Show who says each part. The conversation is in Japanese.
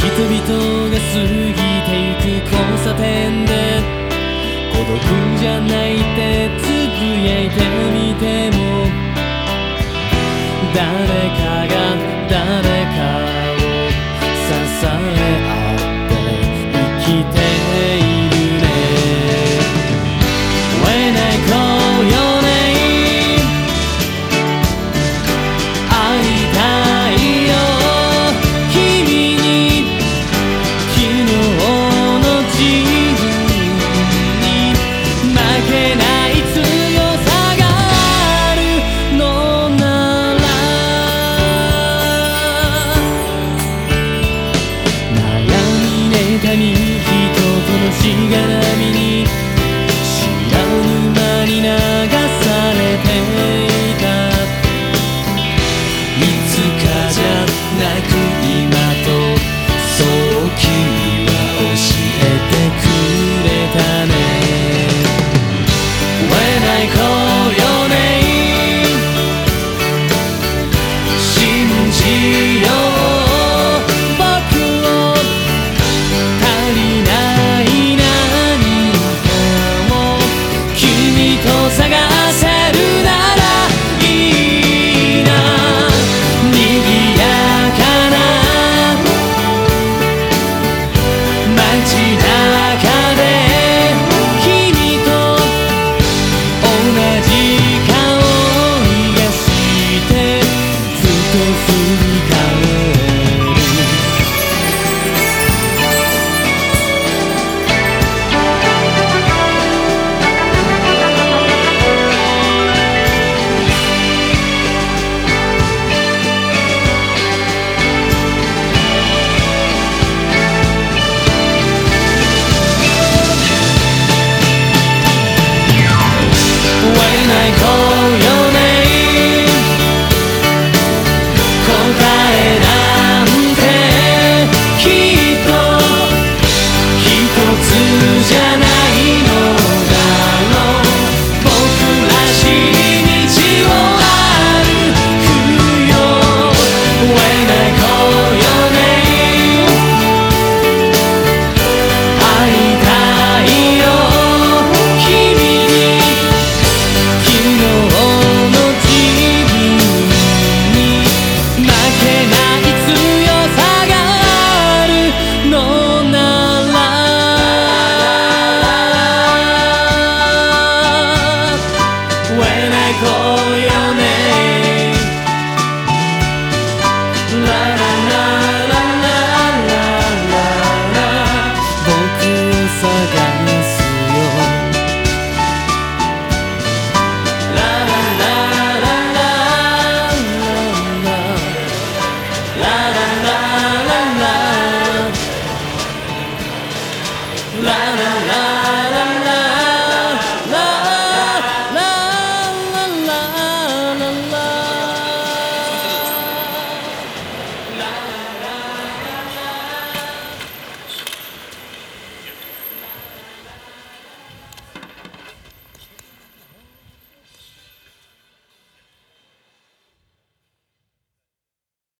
Speaker 1: 人々が過ぎてゆく交差点で孤独じゃないってつぶやいてみても誰かが誰かを支えしが